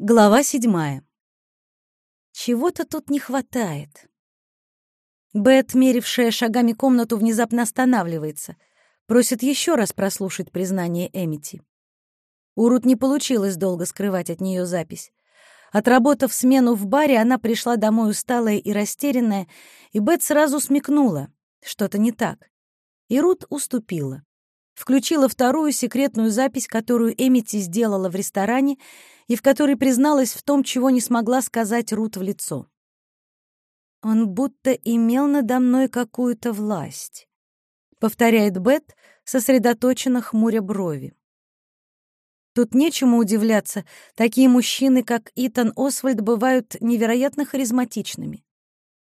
Глава седьмая. Чего-то тут не хватает. Бет, мерившая шагами комнату, внезапно останавливается. Просит еще раз прослушать признание Эмити. У Рут не получилось долго скрывать от нее запись. Отработав смену в баре, она пришла домой усталая и растерянная, и Бет сразу смекнула. Что-то не так. И Рут уступила включила вторую секретную запись, которую Эмити сделала в ресторане и в которой призналась в том, чего не смогла сказать Рут в лицо. «Он будто имел надо мной какую-то власть», — повторяет Бет, сосредоточенно хмуря брови. Тут нечему удивляться, такие мужчины, как Итан Освальд, бывают невероятно харизматичными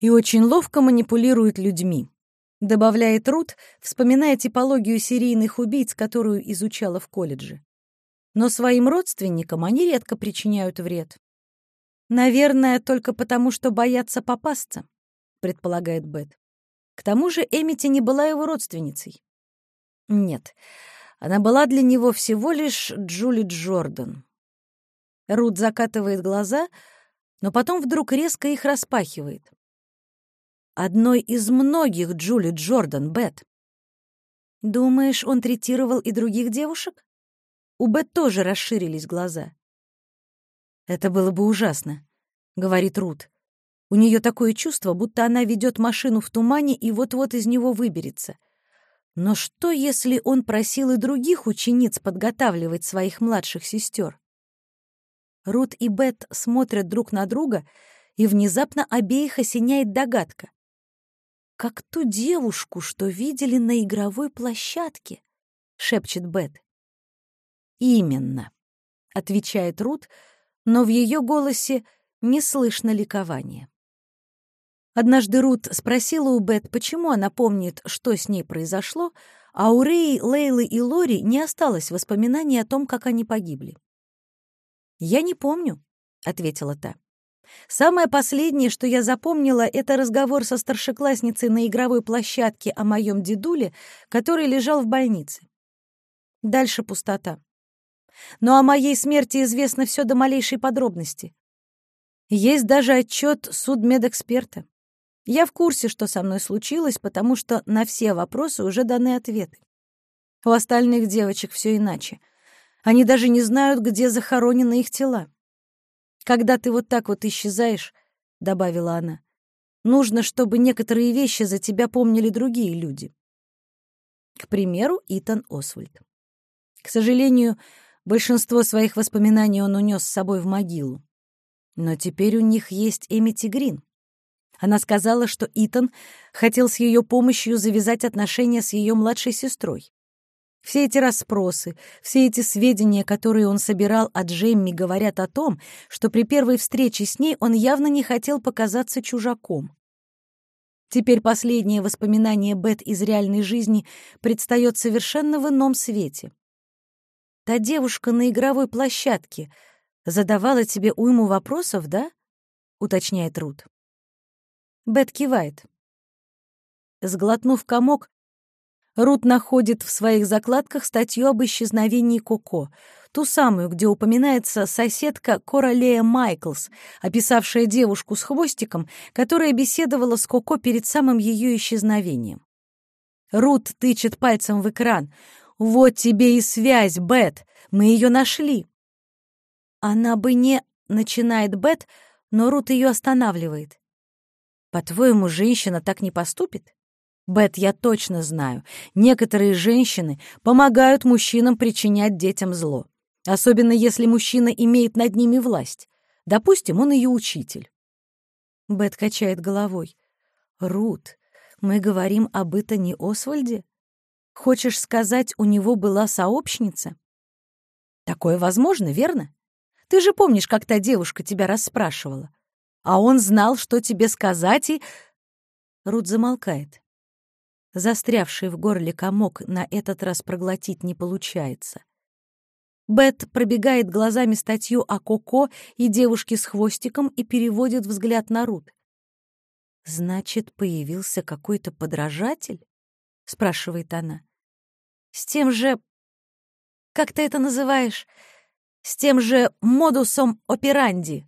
и очень ловко манипулируют людьми добавляет Рут, вспоминая типологию серийных убийц, которую изучала в колледже. Но своим родственникам они редко причиняют вред. «Наверное, только потому, что боятся попасться», — предполагает Бет. К тому же Эмити не была его родственницей. Нет, она была для него всего лишь Джули Джордан. Рут закатывает глаза, но потом вдруг резко их распахивает одной из многих Джули Джордан, Бет. Думаешь, он третировал и других девушек? У Бет тоже расширились глаза. Это было бы ужасно, говорит Рут. У нее такое чувство, будто она ведет машину в тумане и вот-вот из него выберется. Но что, если он просил и других учениц подготавливать своих младших сестер? Рут и Бет смотрят друг на друга, и внезапно обеих осеняет догадка как ту девушку, что видели на игровой площадке», — шепчет Бет. «Именно», — отвечает Рут, но в ее голосе не слышно ликования. Однажды Рут спросила у Бет, почему она помнит, что с ней произошло, а у Рэи, Лейлы и Лори не осталось воспоминаний о том, как они погибли. «Я не помню», — ответила та. Самое последнее, что я запомнила, это разговор со старшеклассницей на игровой площадке о моем дедуле, который лежал в больнице. Дальше пустота. Но о моей смерти известно все до малейшей подробности. Есть даже отчет судмедэксперта. Я в курсе, что со мной случилось, потому что на все вопросы уже даны ответы. У остальных девочек все иначе. Они даже не знают, где захоронены их тела. Когда ты вот так вот исчезаешь, — добавила она, — нужно, чтобы некоторые вещи за тебя помнили другие люди. К примеру, Итан Освальд. К сожалению, большинство своих воспоминаний он унес с собой в могилу. Но теперь у них есть Эмити Грин. Она сказала, что Итан хотел с ее помощью завязать отношения с ее младшей сестрой. Все эти расспросы, все эти сведения, которые он собирал от Джемми, говорят о том, что при первой встрече с ней он явно не хотел показаться чужаком. Теперь последнее воспоминание Бет из реальной жизни предстает совершенно в ином свете. «Та девушка на игровой площадке задавала тебе уйму вопросов, да?» — уточняет Рут. Бет кивает. Сглотнув комок, Рут находит в своих закладках статью об исчезновении Коко, ту самую, где упоминается соседка Королея Майклс, описавшая девушку с хвостиком, которая беседовала с Коко перед самым ее исчезновением. Рут тычет пальцем в экран. «Вот тебе и связь, Бет! Мы ее нашли!» «Она бы не...» — начинает Бет, но Рут ее останавливает. «По-твоему, женщина так не поступит?» Бет, я точно знаю, некоторые женщины помогают мужчинам причинять детям зло, особенно если мужчина имеет над ними власть. Допустим, он ее учитель. Бет качает головой. «Рут, мы говорим об Итане Освальде? Хочешь сказать, у него была сообщница?» «Такое возможно, верно? Ты же помнишь, как та девушка тебя расспрашивала. А он знал, что тебе сказать, и...» Рут замолкает. Застрявший в горле комок на этот раз проглотить не получается. Бет пробегает глазами статью о Коко и девушке с хвостиком и переводит взгляд на Рут. «Значит, появился какой-то подражатель?» — спрашивает она. «С тем же... Как ты это называешь? с тем же модусом операнди?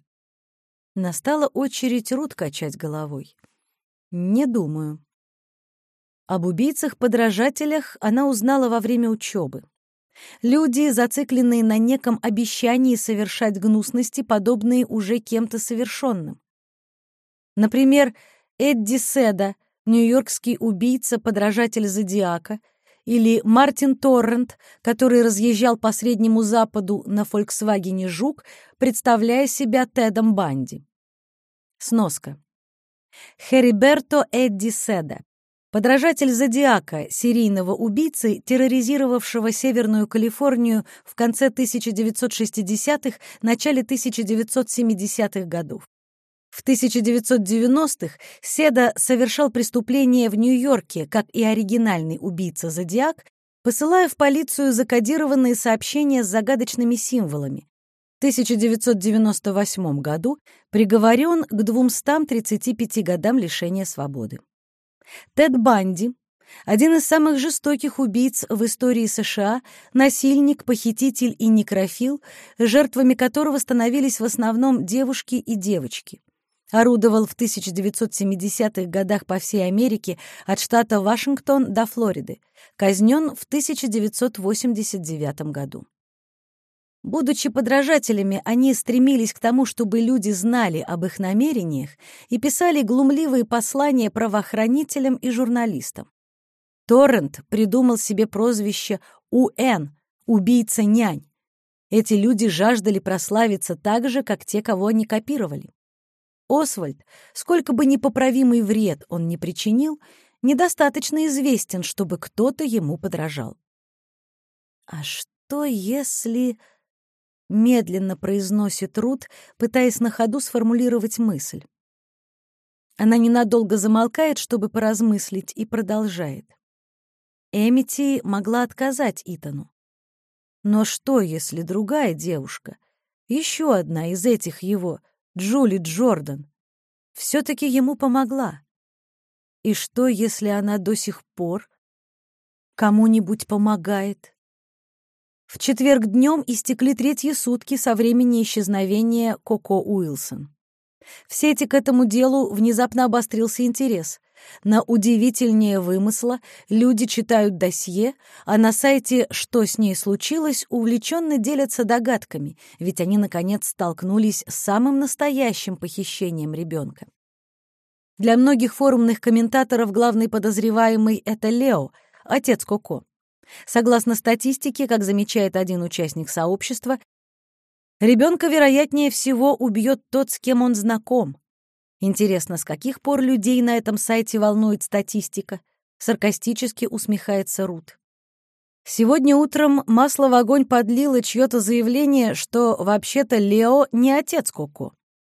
Настала очередь Рут качать головой. Не думаю. Об убийцах-подражателях она узнала во время учебы. Люди, зацикленные на неком обещании совершать гнусности, подобные уже кем-то совершенным. Например, Эдди Седа, нью-йоркский убийца, подражатель Зодиака, или Мартин Торрент, который разъезжал по Среднему Западу на «Фольксвагене Жук», представляя себя Тедом Банди. Сноска. Хериберто Эдди Седа, Подражатель Зодиака, серийного убийцы, терроризировавшего Северную Калифорнию в конце 1960-х, начале 1970-х годов. В 1990-х Седа совершал преступление в Нью-Йорке, как и оригинальный убийца Зодиак, посылая в полицию закодированные сообщения с загадочными символами. В 1998 году приговорен к 235 годам лишения свободы. Тед Банди, один из самых жестоких убийц в истории США, насильник, похититель и некрофил, жертвами которого становились в основном девушки и девочки. Орудовал в 1970-х годах по всей Америке от штата Вашингтон до Флориды. Казнен в 1989 году. Будучи подражателями, они стремились к тому, чтобы люди знали об их намерениях и писали глумливые послания правоохранителям и журналистам. Торрент придумал себе прозвище УН — «убийца-нянь». Эти люди жаждали прославиться так же, как те, кого они копировали. Освальд, сколько бы непоправимый вред он ни причинил, недостаточно известен, чтобы кто-то ему подражал. А что если... Медленно произносит Рут, пытаясь на ходу сформулировать мысль. Она ненадолго замолкает, чтобы поразмыслить, и продолжает. Эмити могла отказать Итану. Но что, если другая девушка, еще одна из этих его, Джули Джордан, все-таки ему помогла? И что, если она до сих пор кому-нибудь помогает? В четверг днем истекли третьи сутки со времени исчезновения Коко Уилсон. В сети к этому делу внезапно обострился интерес. На удивительнее вымысла люди читают досье, а на сайте «Что с ней случилось» увлеченно делятся догадками, ведь они, наконец, столкнулись с самым настоящим похищением ребенка. Для многих форумных комментаторов главный подозреваемый — это Лео, отец Коко. Согласно статистике, как замечает один участник сообщества, ребенка, вероятнее всего, убьет тот, с кем он знаком. Интересно, с каких пор людей на этом сайте волнует статистика? Саркастически усмехается Рут. Сегодня утром масло в огонь подлило чье-то заявление, что вообще-то Лео не отец Коко.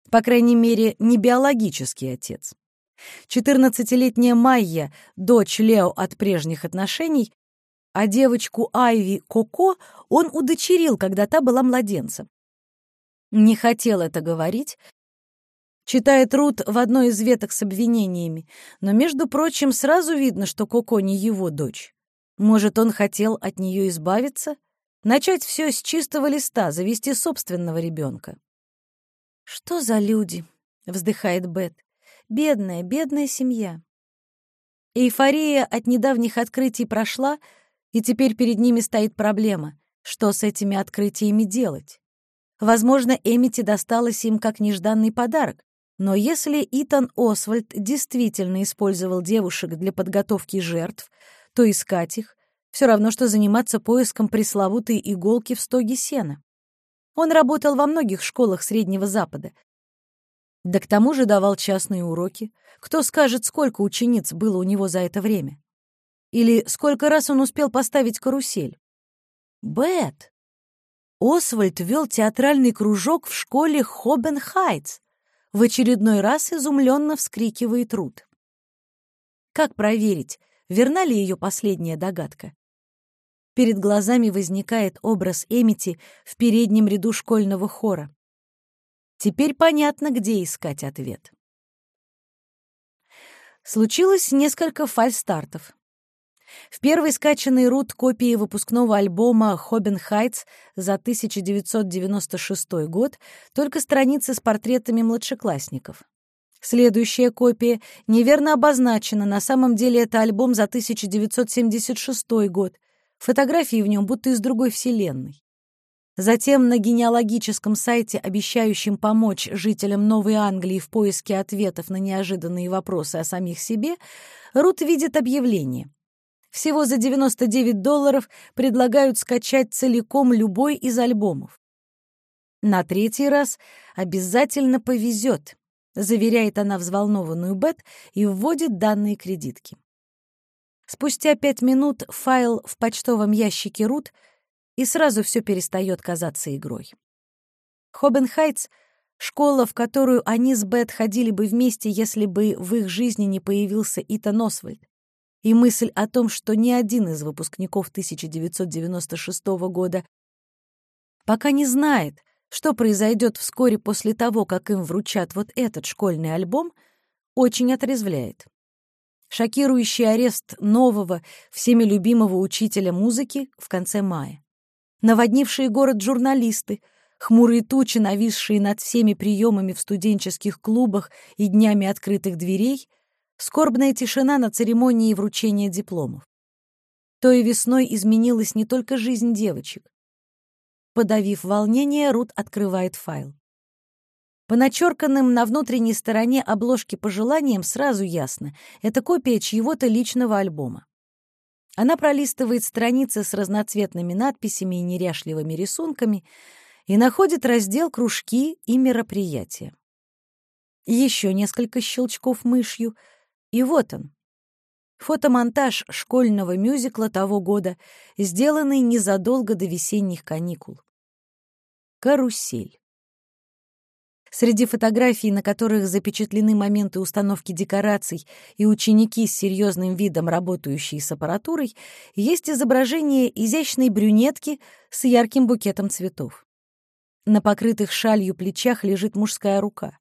По крайней мере, не биологический отец. 14-летняя Майя, дочь Лео от прежних отношений, а девочку Айви Коко он удочерил, когда та была младенцем. Не хотел это говорить, читает Рут в одной из веток с обвинениями, но, между прочим, сразу видно, что Коко не его дочь. Может, он хотел от нее избавиться? Начать все с чистого листа, завести собственного ребенка. «Что за люди?» — вздыхает Бет. «Бедная, бедная семья». Эйфория от недавних открытий прошла — и теперь перед ними стоит проблема, что с этими открытиями делать. Возможно, Эмити досталось им как нежданный подарок, но если Итан Освальд действительно использовал девушек для подготовки жертв, то искать их — все равно, что заниматься поиском пресловутой иголки в стоге сена. Он работал во многих школах Среднего Запада. Да к тому же давал частные уроки. Кто скажет, сколько учениц было у него за это время? Или сколько раз он успел поставить карусель? Бет! Освальд вел театральный кружок в школе Хоббен-Хайтс. В очередной раз изумленно вскрикивает Рут. Как проверить, верна ли ее последняя догадка? Перед глазами возникает образ Эмити в переднем ряду школьного хора. Теперь понятно, где искать ответ. Случилось несколько фальстартов. В первой скачанной Рут копии выпускного альбома «Хоббен Хайтс» за 1996 год только страницы с портретами младшеклассников. Следующая копия неверно обозначена, на самом деле это альбом за 1976 год. Фотографии в нем будто из другой вселенной. Затем на генеалогическом сайте, обещающем помочь жителям Новой Англии в поиске ответов на неожиданные вопросы о самих себе, Рут видит объявление. Всего за 99 долларов предлагают скачать целиком любой из альбомов. На третий раз обязательно повезет, заверяет она взволнованную Бет и вводит данные кредитки. Спустя пять минут файл в почтовом ящике Рут, и сразу все перестает казаться игрой. Хоббенхайтс — школа, в которую они с Бет ходили бы вместе, если бы в их жизни не появился Итан Освальд и мысль о том, что ни один из выпускников 1996 года пока не знает, что произойдет вскоре после того, как им вручат вот этот школьный альбом, очень отрезвляет. Шокирующий арест нового, всеми любимого учителя музыки в конце мая. Наводнившие город журналисты, хмурые тучи, нависшие над всеми приемами в студенческих клубах и днями открытых дверей — Скорбная тишина на церемонии вручения дипломов. Той весной изменилась не только жизнь девочек. Подавив волнение, Рут открывает файл. По начерканным на внутренней стороне обложки пожеланиям сразу ясно — это копия чьего-то личного альбома. Она пролистывает страницы с разноцветными надписями и неряшливыми рисунками и находит раздел «Кружки и мероприятия». Еще несколько щелчков мышью — и вот он. Фотомонтаж школьного мюзикла того года, сделанный незадолго до весенних каникул. Карусель. Среди фотографий, на которых запечатлены моменты установки декораций и ученики с серьезным видом, работающие с аппаратурой, есть изображение изящной брюнетки с ярким букетом цветов. На покрытых шалью плечах лежит мужская рука.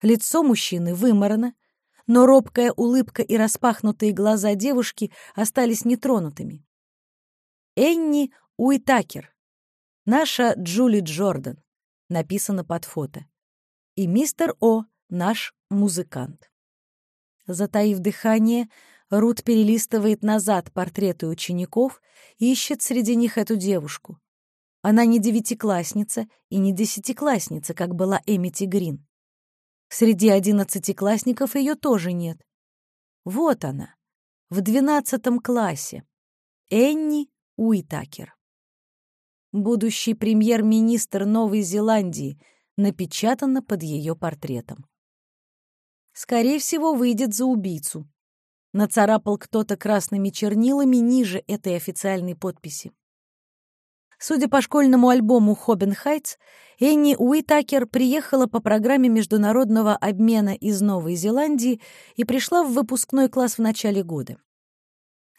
Лицо мужчины выморано, но робкая улыбка и распахнутые глаза девушки остались нетронутыми. Энни Уитакер, наша Джули Джордан, написано под фото, и мистер О, наш музыкант. Затаив дыхание, Рут перелистывает назад портреты учеников и ищет среди них эту девушку. Она не девятиклассница и не десятиклассница, как была Эмити Грин. Среди одиннадцатиклассников ее тоже нет. Вот она, в двенадцатом классе. Энни Уитакер. Будущий премьер-министр Новой Зеландии напечатано под ее портретом. Скорее всего, выйдет за убийцу. Нацарапал кто-то красными чернилами ниже этой официальной подписи. Судя по школьному альбому «Хоббен Хайтс», Энни Уитакер приехала по программе международного обмена из Новой Зеландии и пришла в выпускной класс в начале года.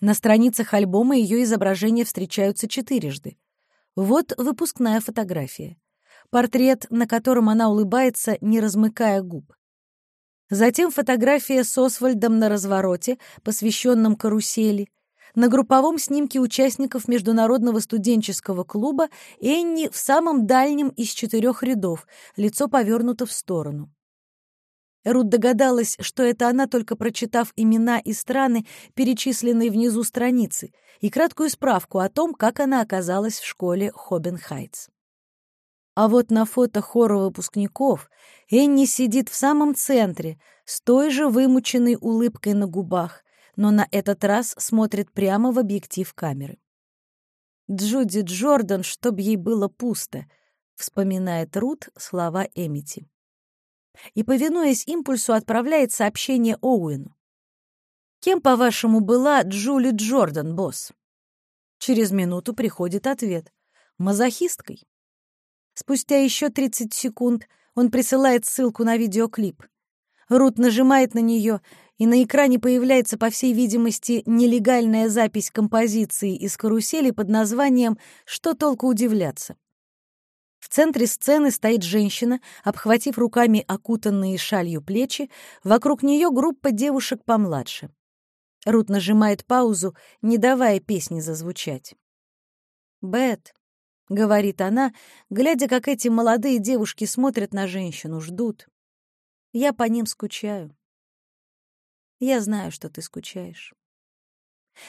На страницах альбома ее изображения встречаются четырежды. Вот выпускная фотография. Портрет, на котором она улыбается, не размыкая губ. Затем фотография с Освальдом на развороте, посвященном карусели, на групповом снимке участников Международного студенческого клуба Энни в самом дальнем из четырех рядов, лицо повернуто в сторону. Рут догадалась, что это она, только прочитав имена и страны, перечисленные внизу страницы, и краткую справку о том, как она оказалась в школе Хоббен-Хайтс. А вот на фото хора выпускников Энни сидит в самом центре, с той же вымученной улыбкой на губах, но на этот раз смотрит прямо в объектив камеры. «Джуди Джордан, чтоб ей было пусто», — вспоминает Рут слова Эмити. И, повинуясь импульсу, отправляет сообщение Оуэну. «Кем, по-вашему, была Джули Джордан, босс?» Через минуту приходит ответ. «Мазохисткой». Спустя еще 30 секунд он присылает ссылку на видеоклип. Рут нажимает на нее, и на экране появляется, по всей видимости, нелегальная запись композиции из карусели под названием «Что толку удивляться?». В центре сцены стоит женщина, обхватив руками окутанные шалью плечи, вокруг нее группа девушек помладше. Рут нажимает паузу, не давая песни зазвучать. «Бет», — говорит она, глядя, как эти молодые девушки смотрят на женщину, ждут. «Я по ним скучаю. Я знаю, что ты скучаешь».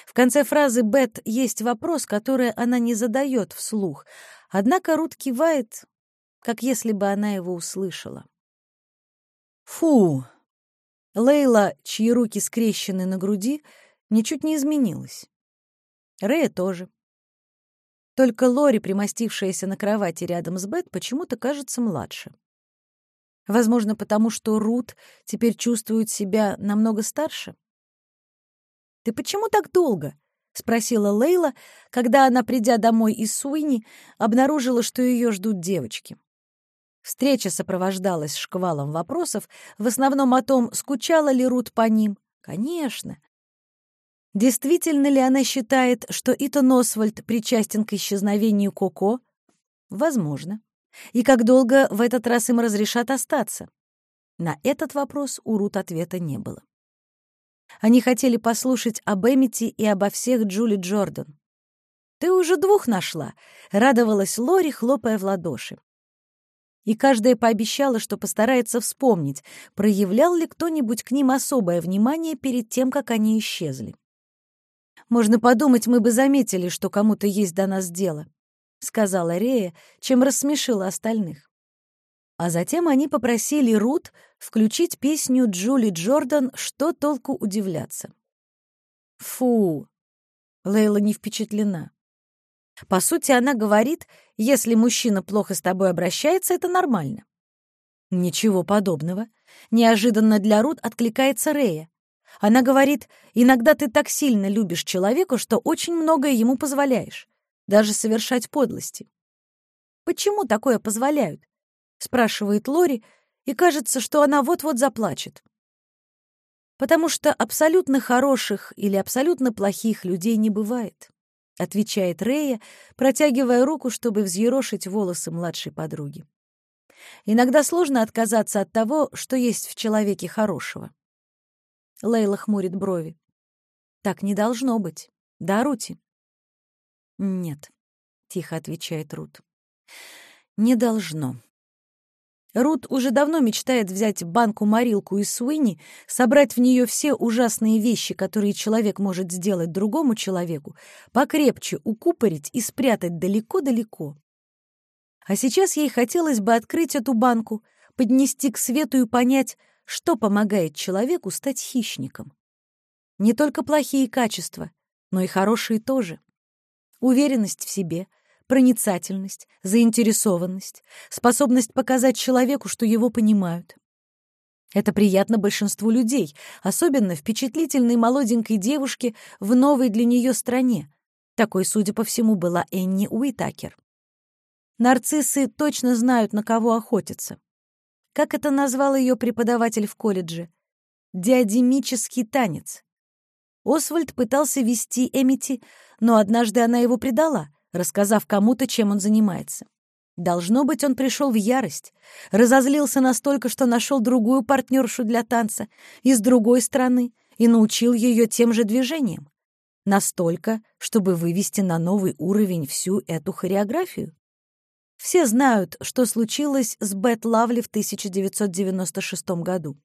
В конце фразы Бет есть вопрос, который она не задает вслух, однако Рут кивает, как если бы она его услышала. «Фу!» Лейла, чьи руки скрещены на груди, ничуть не изменилась. Рэя тоже. Только Лори, примостившаяся на кровати рядом с Бет, почему-то кажется младше. Возможно, потому что Рут теперь чувствует себя намного старше. «Ты почему так долго?» — спросила Лейла, когда она, придя домой из Суини, обнаружила, что ее ждут девочки. Встреча сопровождалась шквалом вопросов, в основном о том, скучала ли Рут по ним. Конечно. Действительно ли она считает, что Итан Освальд причастен к исчезновению Коко? Возможно. И как долго в этот раз им разрешат остаться? На этот вопрос у Рут ответа не было. Они хотели послушать об Эмити и обо всех Джули Джордан. «Ты уже двух нашла», — радовалась Лори, хлопая в ладоши и каждая пообещала, что постарается вспомнить, проявлял ли кто-нибудь к ним особое внимание перед тем, как они исчезли. «Можно подумать, мы бы заметили, что кому-то есть до нас дело», — сказала Рея, чем рассмешила остальных. А затем они попросили Рут включить песню Джули Джордан «Что толку удивляться?». «Фу!» — Лейла не впечатлена. По сути, она говорит, если мужчина плохо с тобой обращается, это нормально. Ничего подобного. Неожиданно для Рут откликается Рея. Она говорит, иногда ты так сильно любишь человека, что очень многое ему позволяешь, даже совершать подлости. «Почему такое позволяют?» — спрашивает Лори, и кажется, что она вот-вот заплачет. Потому что абсолютно хороших или абсолютно плохих людей не бывает. — отвечает Рея, протягивая руку, чтобы взъерошить волосы младшей подруги. «Иногда сложно отказаться от того, что есть в человеке хорошего». Лейла хмурит брови. «Так не должно быть. Да, Рути?» «Нет», — тихо отвечает Рут. «Не должно». Рут уже давно мечтает взять банку-морилку из Суини, собрать в нее все ужасные вещи, которые человек может сделать другому человеку, покрепче укупорить и спрятать далеко-далеко. А сейчас ей хотелось бы открыть эту банку, поднести к свету и понять, что помогает человеку стать хищником. Не только плохие качества, но и хорошие тоже. Уверенность в себе, проницательность, заинтересованность, способность показать человеку, что его понимают. Это приятно большинству людей, особенно впечатлительной молоденькой девушке в новой для нее стране. Такой, судя по всему, была Энни Уитакер. Нарциссы точно знают, на кого охотятся. Как это назвал ее преподаватель в колледже? Диадемический танец. Освальд пытался вести Эмити, но однажды она его предала — рассказав кому-то, чем он занимается. Должно быть, он пришел в ярость, разозлился настолько, что нашел другую партнершу для танца из другой страны и научил ее тем же движениям. Настолько, чтобы вывести на новый уровень всю эту хореографию. Все знают, что случилось с Бет Лавли в 1996 году.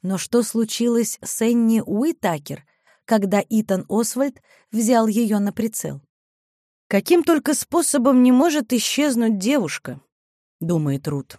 Но что случилось с Энни Уитакер, когда Итан Освальд взял ее на прицел? Каким только способом не может исчезнуть девушка, думает Рут.